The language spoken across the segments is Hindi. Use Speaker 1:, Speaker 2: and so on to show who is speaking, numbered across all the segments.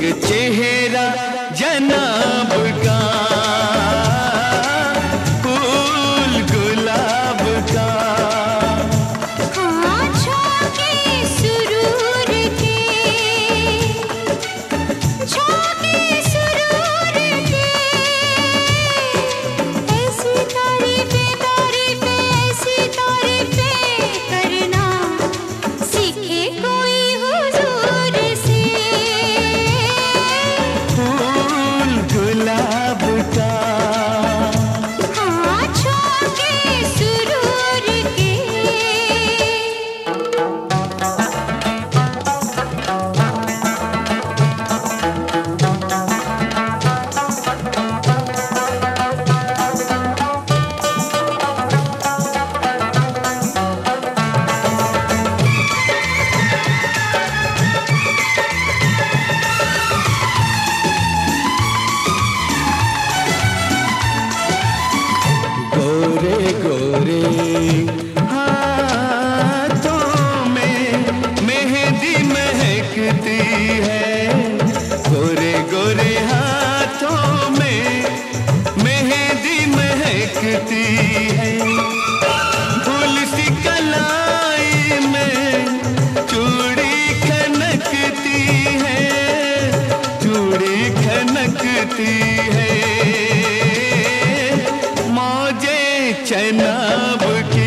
Speaker 1: चेहरे महकती है। गोरे गोरे हाथों में मेहंदी महकती है। फूल सी कलाई में चूड़ी खनकती है। चूड़ी खनकती है। मौजे चैनाब की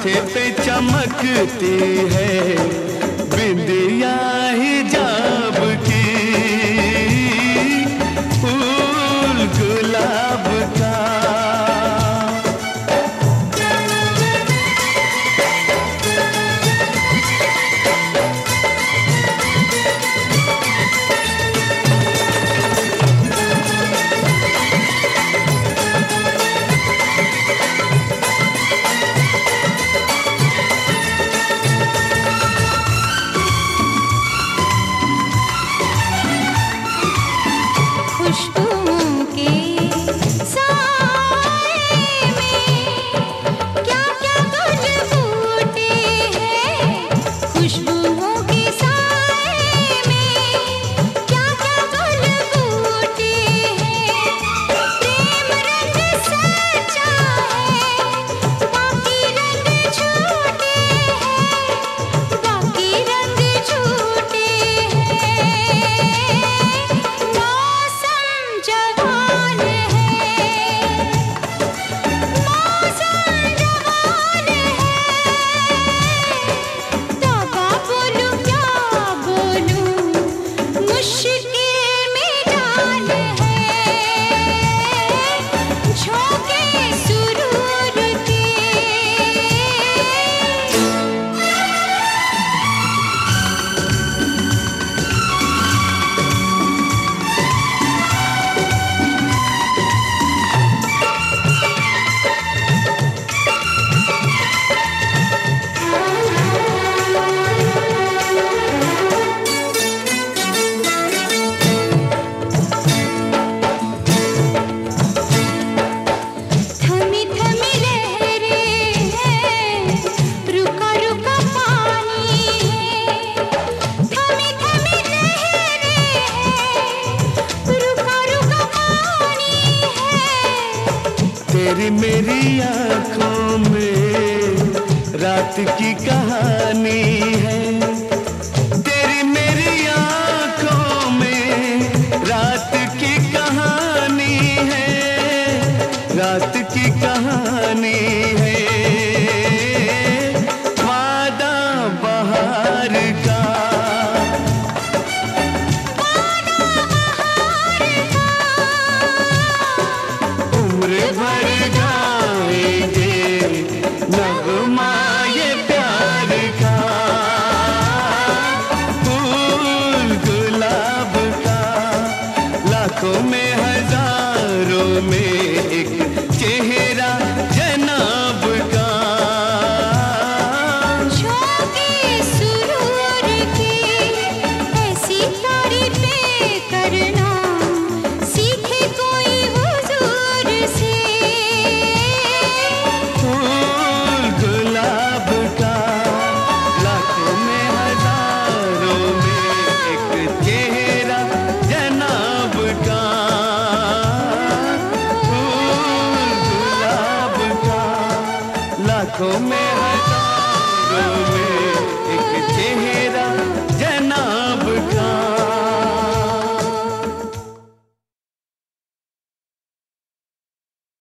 Speaker 1: माथे पे चमकती है बिंदिया ही जा Thank you.
Speaker 2: तेरी मेरी आँखों में रात की कहानी है। तेरी मेरी आँखों में रात की कहानी है। रात की कहानी है। वादा बाहर का
Speaker 1: me. में हज़ारों में एक चेहरा।